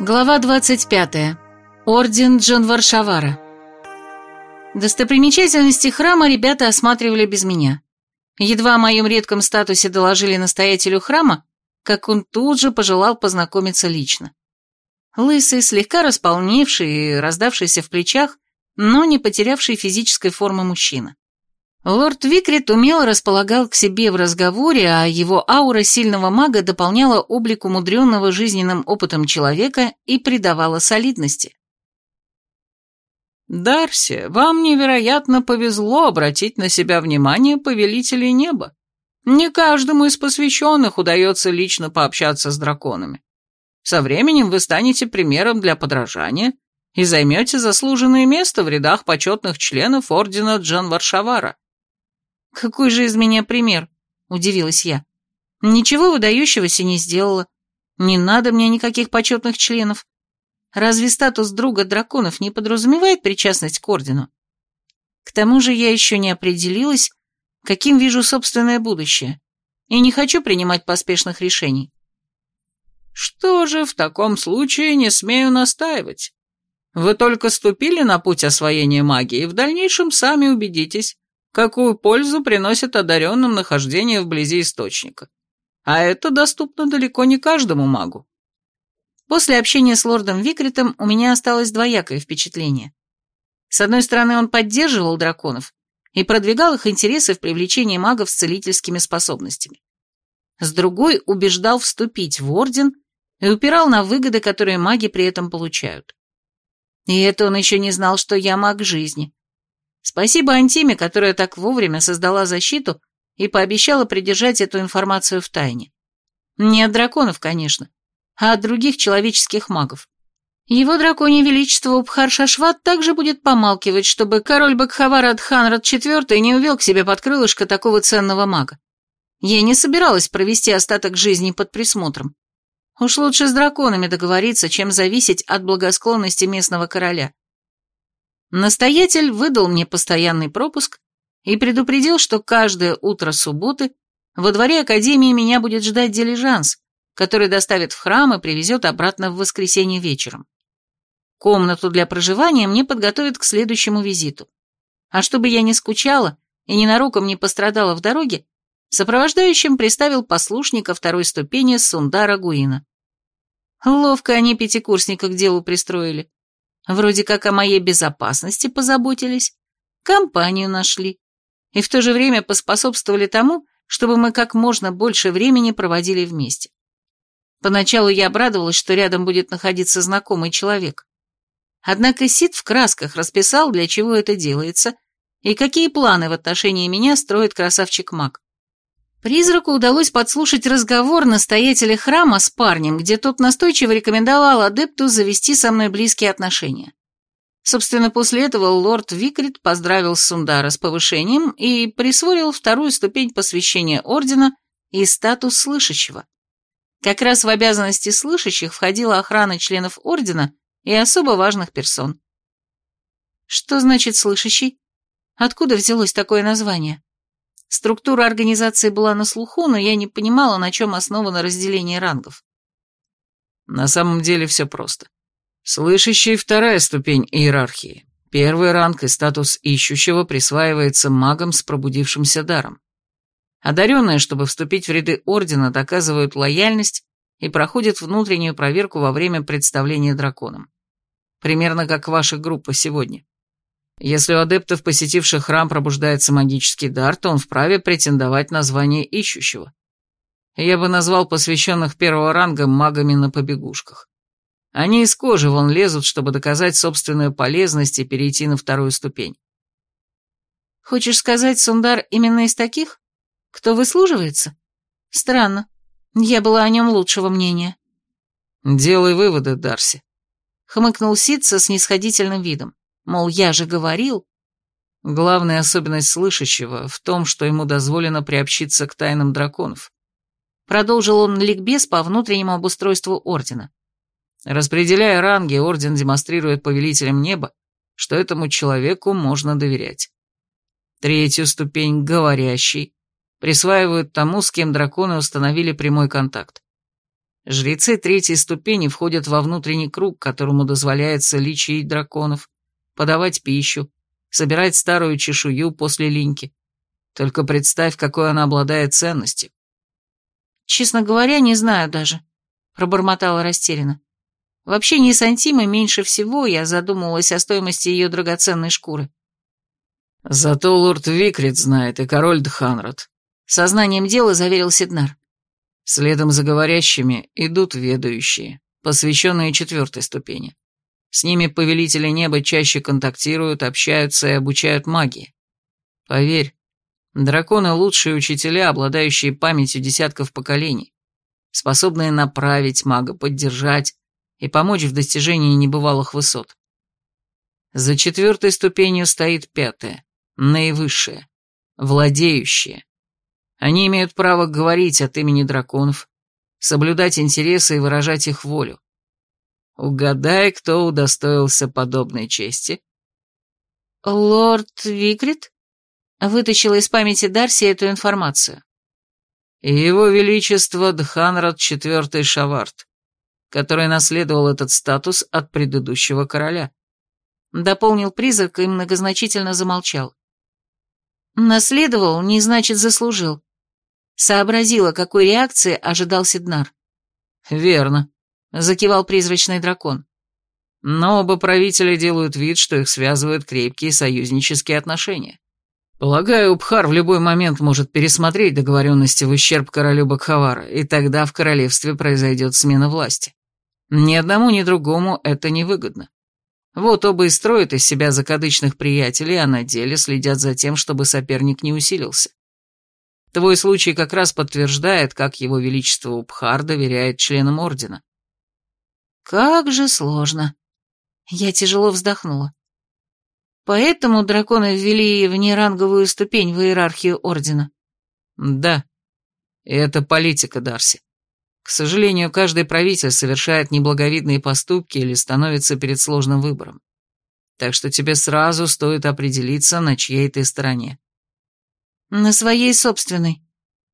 Глава 25. Орден Джанваршавара. Достопримечательности храма ребята осматривали без меня. Едва о моем редком статусе доложили настоятелю храма, как он тут же пожелал познакомиться лично. Лысый, слегка располневший и раздавшийся в плечах, но не потерявший физической формы мужчина. Лорд Викрит умело располагал к себе в разговоре, а его аура сильного мага дополняла облик умудренного жизненным опытом человека и придавала солидности. «Дарси, вам невероятно повезло обратить на себя внимание повелителей неба. Не каждому из посвященных удается лично пообщаться с драконами. Со временем вы станете примером для подражания и займете заслуженное место в рядах почетных членов Ордена Джан Варшавара. «Какой же из меня пример?» – удивилась я. «Ничего выдающегося не сделала. Не надо мне никаких почетных членов. Разве статус друга драконов не подразумевает причастность к Ордену? К тому же я еще не определилась, каким вижу собственное будущее, и не хочу принимать поспешных решений. Что же, в таком случае не смею настаивать. Вы только ступили на путь освоения магии, и в дальнейшем сами убедитесь, какую пользу приносит одаренным нахождение вблизи источника. А это доступно далеко не каждому магу. После общения с лордом Викритом у меня осталось двоякое впечатление. С одной стороны, он поддерживал драконов и продвигал их интересы в привлечении магов с целительскими способностями. С другой, убеждал вступить в орден и упирал на выгоды, которые маги при этом получают. И это он еще не знал, что я маг жизни. Спасибо Антиме, которая так вовремя создала защиту и пообещала придержать эту информацию в тайне. Не от драконов, конечно, а от других человеческих магов. Его драконий величество Убхар-Шашват также будет помалкивать, чтобы король Бакхаварат Ханрад IV не увел к себе под крылышко такого ценного мага. Я не собиралась провести остаток жизни под присмотром. Уж лучше с драконами договориться, чем зависеть от благосклонности местного короля. Настоятель выдал мне постоянный пропуск и предупредил, что каждое утро субботы во дворе Академии меня будет ждать дилижанс, который доставит в храм и привезет обратно в воскресенье вечером. Комнату для проживания мне подготовят к следующему визиту. А чтобы я не скучала и ненароком не пострадала в дороге, Сопровождающим приставил послушника второй ступени Сундара Гуина. Ловко они пятикурсника к делу пристроили. Вроде как о моей безопасности позаботились, компанию нашли. И в то же время поспособствовали тому, чтобы мы как можно больше времени проводили вместе. Поначалу я обрадовалась, что рядом будет находиться знакомый человек. Однако Сид в красках расписал, для чего это делается, и какие планы в отношении меня строит красавчик Мак. Призраку удалось подслушать разговор настоятеля храма с парнем, где тот настойчиво рекомендовал адепту завести со мной близкие отношения. Собственно, после этого лорд Викрит поздравил Сундара с повышением и присвоил вторую ступень посвящения ордена и статус слышащего. Как раз в обязанности слышащих входила охрана членов ордена и особо важных персон. Что значит слышащий? Откуда взялось такое название? Структура организации была на слуху, но я не понимала, на чем основано разделение рангов. На самом деле все просто. Слышащий – вторая ступень иерархии. Первый ранг и статус ищущего присваивается магам с пробудившимся даром. Одаренные, чтобы вступить в ряды ордена, доказывают лояльность и проходят внутреннюю проверку во время представления драконом. Примерно как ваша группа сегодня. Если у адептов, посетивших храм, пробуждается магический дар, то он вправе претендовать на звание ищущего. Я бы назвал посвященных первого ранга магами на побегушках. Они из кожи вон лезут, чтобы доказать собственную полезность и перейти на вторую ступень. Хочешь сказать, Сундар именно из таких? Кто выслуживается? Странно. Я была о нем лучшего мнения. Делай выводы, Дарси. Хмыкнул Сид со снисходительным видом. Мол, я же говорил. Главная особенность слышащего в том, что ему дозволено приобщиться к тайнам драконов. Продолжил он ликбез по внутреннему обустройству Ордена. Распределяя ранги, Орден демонстрирует повелителям неба, что этому человеку можно доверять. Третью ступень, говорящий, присваивают тому, с кем драконы установили прямой контакт. Жрецы третьей ступени входят во внутренний круг, которому дозволяется лечить драконов, подавать пищу, собирать старую чешую после линьки. Только представь, какой она обладает ценностью. «Честно говоря, не знаю даже», — пробормотала растерянно. Вообще не Сантима меньше всего я задумывалась о стоимости ее драгоценной шкуры. Зато лорд Викрит знает и король Дханрад. Сознанием дела заверил Сиднар. Следом за говорящими идут ведающие, посвященные четвертой ступени. С ними повелители неба чаще контактируют, общаются и обучают магии. Поверь, драконы — лучшие учителя, обладающие памятью десятков поколений, способные направить мага, поддержать, и помочь в достижении небывалых высот. За четвертой ступенью стоит пятая, наивысшая, владеющая. Они имеют право говорить от имени драконов, соблюдать интересы и выражать их волю. Угадай, кто удостоился подобной чести? Лорд Викрит вытащила из памяти Дарси эту информацию. Его Величество Дханрад IV Шаварт который наследовал этот статус от предыдущего короля. Дополнил призрак и многозначительно замолчал. Наследовал, не значит заслужил. Сообразила, какой реакции ожидал Сиднар. Верно, закивал призрачный дракон. Но оба правителя делают вид, что их связывают крепкие союзнические отношения. Полагаю, Убхар в любой момент может пересмотреть договоренности в ущерб королю Бакхавара, и тогда в королевстве произойдет смена власти. Ни одному, ни другому это невыгодно. Вот оба и строят из себя закадычных приятелей, а на деле следят за тем, чтобы соперник не усилился. Твой случай как раз подтверждает, как его величество Убхар доверяет членам ордена. Как же сложно. Я тяжело вздохнула. Поэтому драконы ввели внеранговую ступень в иерархию Ордена. Да, это политика, Дарси. К сожалению, каждый правитель совершает неблаговидные поступки или становится перед сложным выбором. Так что тебе сразу стоит определиться, на чьей ты стороне. На своей собственной,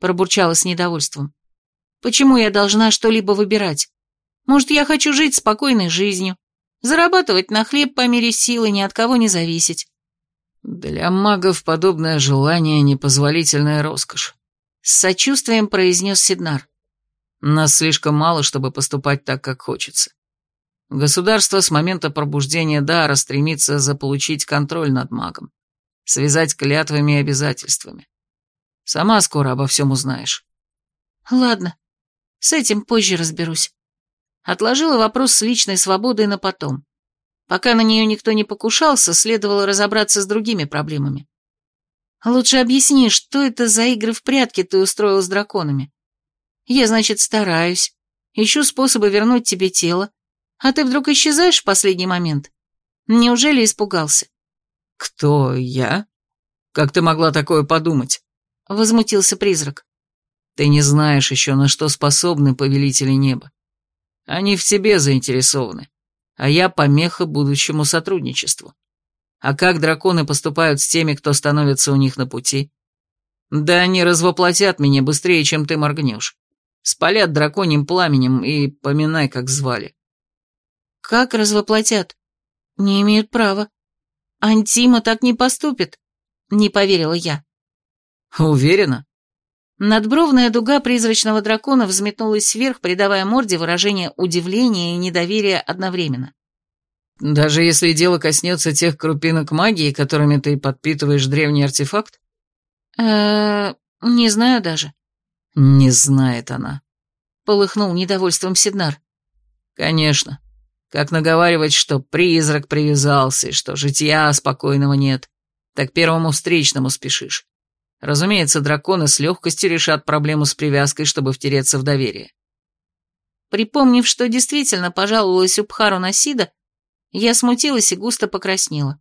пробурчала с недовольством. Почему я должна что-либо выбирать? Может, я хочу жить спокойной жизнью, Зарабатывать на хлеб по мере силы, ни от кого не зависеть. Для магов подобное желание — непозволительная роскошь. С сочувствием произнес Сиднар. Нас слишком мало, чтобы поступать так, как хочется. Государство с момента пробуждения дара стремится заполучить контроль над магом, связать клятвами и обязательствами. Сама скоро обо всем узнаешь. Ладно, с этим позже разберусь. Отложила вопрос с личной свободой на потом. Пока на нее никто не покушался, следовало разобраться с другими проблемами. Лучше объясни, что это за игры в прятки ты устроил с драконами. Я, значит, стараюсь, ищу способы вернуть тебе тело, а ты вдруг исчезаешь в последний момент? Неужели испугался? Кто я? Как ты могла такое подумать? Возмутился призрак. Ты не знаешь еще, на что способны повелители неба. Они в тебе заинтересованы, а я помеха будущему сотрудничеству. А как драконы поступают с теми, кто становится у них на пути? Да они развоплотят меня быстрее, чем ты моргнешь. Спалят драконьим пламенем и поминай, как звали. Как развоплотят? Не имеют права. Антима так не поступит, не поверила я. Уверена? Надбровная дуга призрачного дракона взметнулась вверх, придавая морде выражение удивления и недоверия одновременно. «Даже если дело коснется тех крупинок магии, которыми ты подпитываешь древний артефакт?» э не знаю даже». «Не знает она», — полыхнул недовольством Сиднар. «Конечно. Как наговаривать, что призрак привязался и что житья спокойного нет, так первому встречному спешишь. Разумеется, драконы с легкостью решат проблему с привязкой, чтобы втереться в доверие. Припомнив, что действительно пожаловалась Убхару Насида, я смутилась и густо покраснела.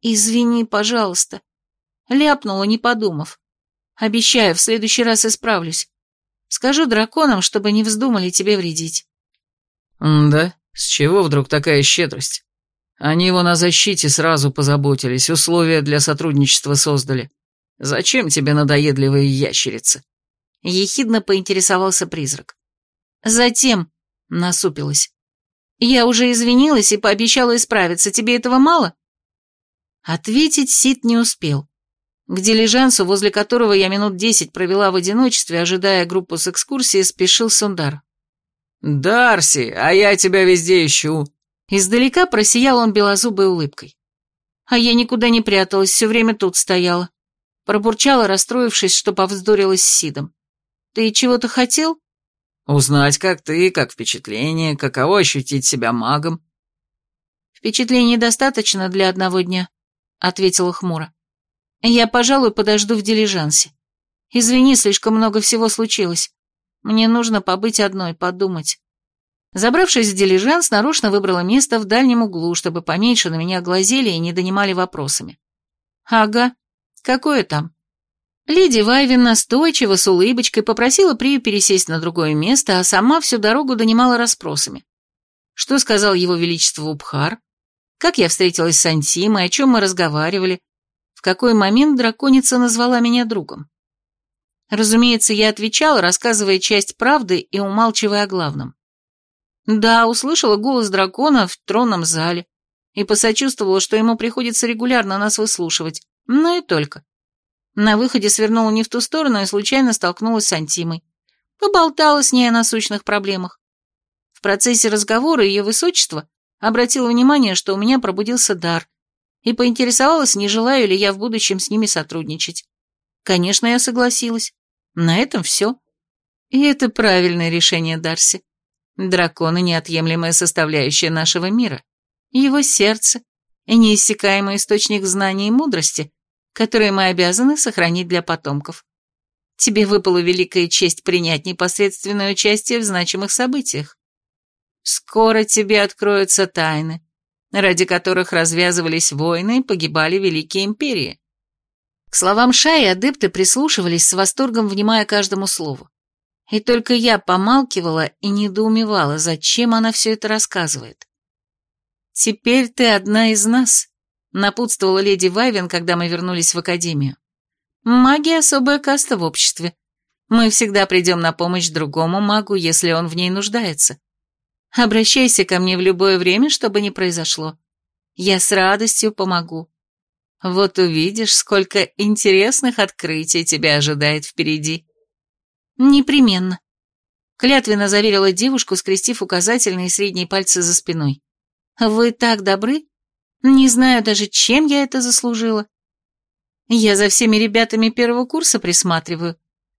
«Извини, пожалуйста», — ляпнула, не подумав. «Обещаю, в следующий раз исправлюсь. Скажу драконам, чтобы не вздумали тебе вредить». «Да? С чего вдруг такая щедрость? Они его на защите сразу позаботились, условия для сотрудничества создали. «Зачем тебе надоедливые ящерицы?» Ехидно поинтересовался призрак. Затем насупилась. Я уже извинилась и пообещала исправиться. Тебе этого мало? Ответить Сид не успел. К дилижансу, возле которого я минут десять провела в одиночестве, ожидая группу с экскурсией, спешил Сундар. «Дарси, а я тебя везде ищу!» Издалека просиял он белозубой улыбкой. А я никуда не пряталась, все время тут стояла. Пробурчала, расстроившись, что повздорилась с Сидом. «Ты чего-то хотел?» «Узнать, как ты, как впечатление, каково ощутить себя магом». «Впечатлений достаточно для одного дня», — ответила хмуро. «Я, пожалуй, подожду в дилижансе. Извини, слишком много всего случилось. Мне нужно побыть одной, подумать». Забравшись в дилижанс, нарочно выбрала место в дальнем углу, чтобы поменьше на меня глазели и не донимали вопросами. «Ага, какое там?» Леди Вайвин настойчиво с улыбочкой попросила Прию пересесть на другое место, а сама всю дорогу донимала расспросами. Что сказал его величество Убхар? Как я встретилась с Антимой, о чем мы разговаривали? В какой момент драконица назвала меня другом? Разумеется, я отвечала, рассказывая часть правды и умалчивая о главном. Да, услышала голос дракона в тронном зале и посочувствовала, что ему приходится регулярно нас выслушивать, но и только. На выходе свернула не в ту сторону и случайно столкнулась с Антимой. Поболтала с ней о насущных проблемах. В процессе разговора ее высочество обратило внимание, что у меня пробудился дар, и поинтересовалась, не желаю ли я в будущем с ними сотрудничать. Конечно, я согласилась. На этом все. И это правильное решение Дарси. Драконы — неотъемлемая составляющая нашего мира, его сердце неиссякаемый источник знаний и мудрости, которые мы обязаны сохранить для потомков. Тебе выпала великая честь принять непосредственное участие в значимых событиях. Скоро тебе откроются тайны, ради которых развязывались войны и погибали великие империи. К словам Шаи адепты прислушивались с восторгом, внимая каждому слову. И только я помалкивала и недоумевала, зачем она все это рассказывает. «Теперь ты одна из нас», — напутствовала леди Вайвен, когда мы вернулись в академию. «Магия — особая каста в обществе. Мы всегда придем на помощь другому магу, если он в ней нуждается. Обращайся ко мне в любое время, чтобы не произошло. Я с радостью помогу. Вот увидишь, сколько интересных открытий тебя ожидает впереди». «Непременно», — клятвенно заверила девушку, скрестив указательные и средние пальцы за спиной. «Вы так добры? Не знаю даже, чем я это заслужила. Я за всеми ребятами первого курса присматриваю,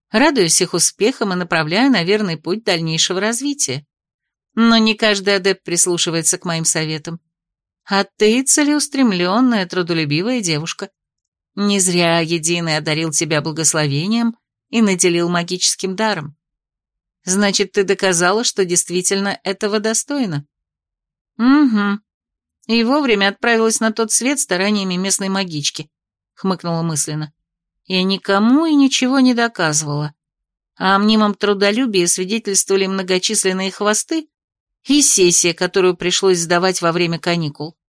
радуюсь их успехам и направляю на верный путь дальнейшего развития. Но не каждый адепт прислушивается к моим советам. А ты целеустремленная, трудолюбивая девушка. Не зря Единый одарил тебя благословением и наделил магическим даром. Значит, ты доказала, что действительно этого достойна. Угу. И вовремя отправилась на тот свет стараниями местной магички, хмыкнула мысленно. Я никому и ничего не доказывала. А о мнимом трудолюбии свидетельствовали многочисленные хвосты и сессия, которую пришлось сдавать во время каникул.